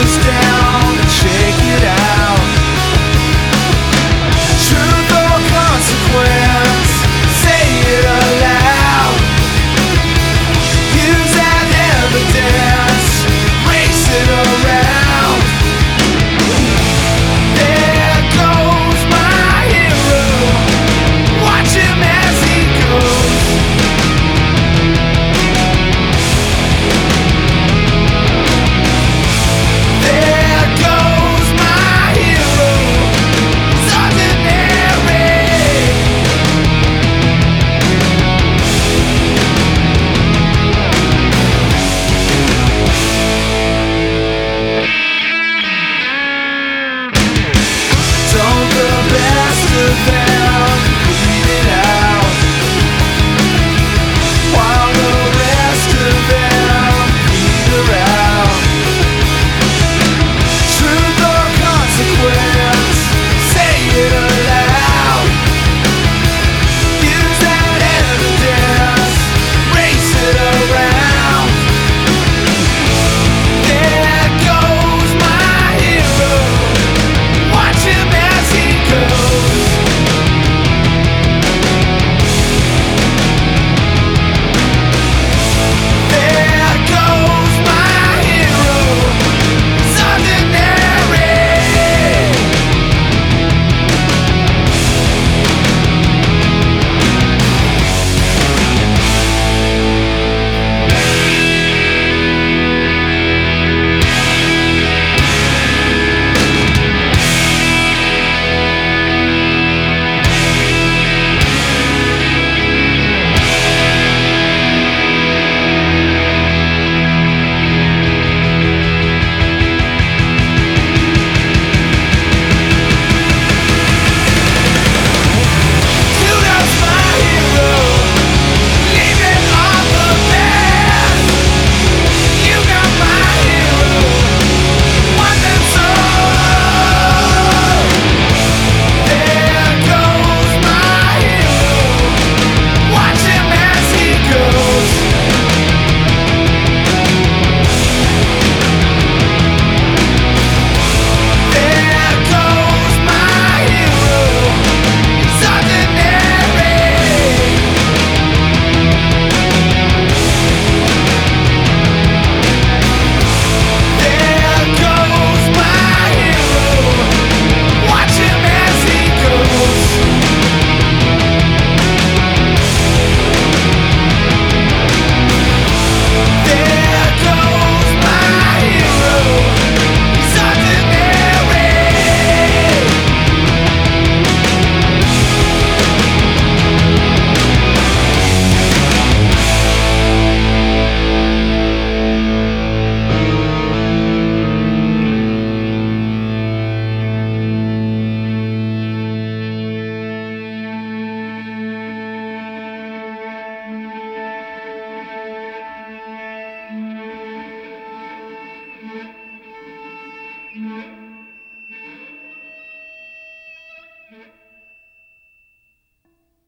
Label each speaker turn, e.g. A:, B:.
A: is down it up.